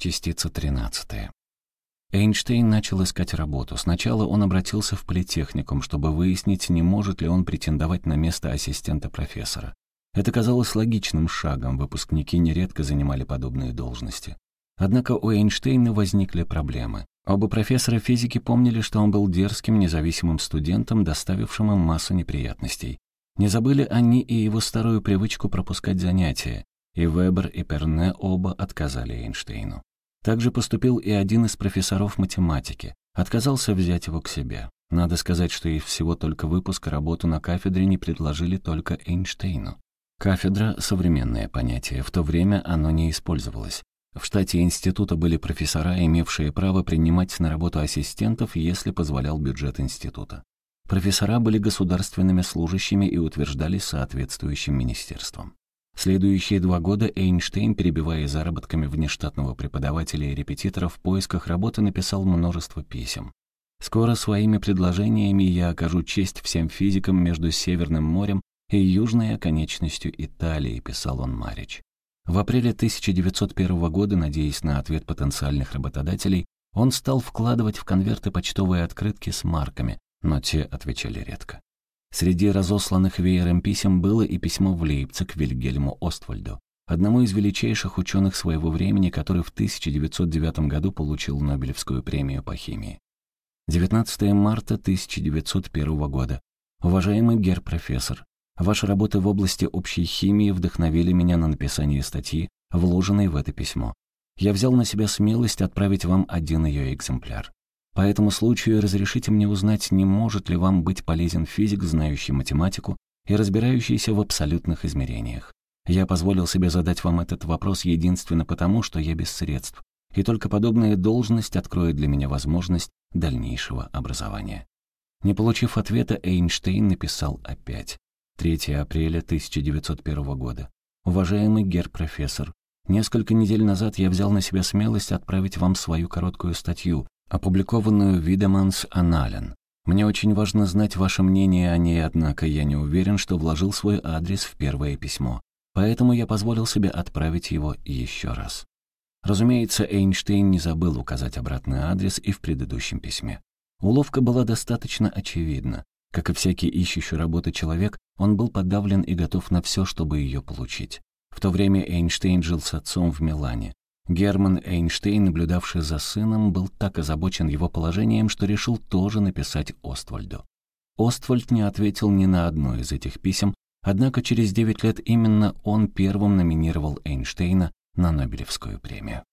Частица 13. Эйнштейн начал искать работу. Сначала он обратился в политехникум, чтобы выяснить, не может ли он претендовать на место ассистента профессора. Это казалось логичным шагом, выпускники нередко занимали подобные должности. Однако у Эйнштейна возникли проблемы. Оба профессора физики помнили, что он был дерзким, независимым студентом, доставившим им массу неприятностей. Не забыли они и его старую привычку пропускать занятия, и Вебер, и Перне оба отказали Эйнштейну. Также поступил и один из профессоров математики, отказался взять его к себе. Надо сказать, что из всего только выпуска работу на кафедре не предложили только Эйнштейну. Кафедра — современное понятие, в то время оно не использовалось. В штате института были профессора, имевшие право принимать на работу ассистентов, если позволял бюджет института. Профессора были государственными служащими и утверждались соответствующим министерством. Следующие два года Эйнштейн, перебивая заработками внештатного преподавателя и репетитора в поисках работы, написал множество писем. «Скоро своими предложениями я окажу честь всем физикам между Северным морем и южной оконечностью Италии», — писал он Марич. В апреле 1901 года, надеясь на ответ потенциальных работодателей, он стал вкладывать в конверты почтовые открытки с марками, но те отвечали редко. Среди разосланных веером писем было и письмо в Лейпциг Вильгельму Оствальду, одному из величайших ученых своего времени, который в 1909 году получил Нобелевскую премию по химии. 19 марта 1901 года. Уважаемый гер-профессор, ваши работы в области общей химии вдохновили меня на написание статьи, вложенной в это письмо. Я взял на себя смелость отправить вам один ее экземпляр. По этому случаю разрешите мне узнать, не может ли вам быть полезен физик, знающий математику и разбирающийся в абсолютных измерениях. Я позволил себе задать вам этот вопрос единственно потому, что я без средств, и только подобная должность откроет для меня возможность дальнейшего образования. Не получив ответа, Эйнштейн написал опять. 3 апреля 1901 года. «Уважаемый гер-профессор, несколько недель назад я взял на себя смелость отправить вам свою короткую статью, опубликованную Видеманс Анален. Мне очень важно знать ваше мнение о ней, однако я не уверен, что вложил свой адрес в первое письмо. Поэтому я позволил себе отправить его еще раз. Разумеется, Эйнштейн не забыл указать обратный адрес и в предыдущем письме. Уловка была достаточно очевидна. Как и всякий ищущий работы человек, он был подавлен и готов на все, чтобы ее получить. В то время Эйнштейн жил с отцом в Милане. Герман Эйнштейн, наблюдавший за сыном, был так озабочен его положением, что решил тоже написать Оствальду. Оствальд не ответил ни на одно из этих писем, однако через девять лет именно он первым номинировал Эйнштейна на Нобелевскую премию.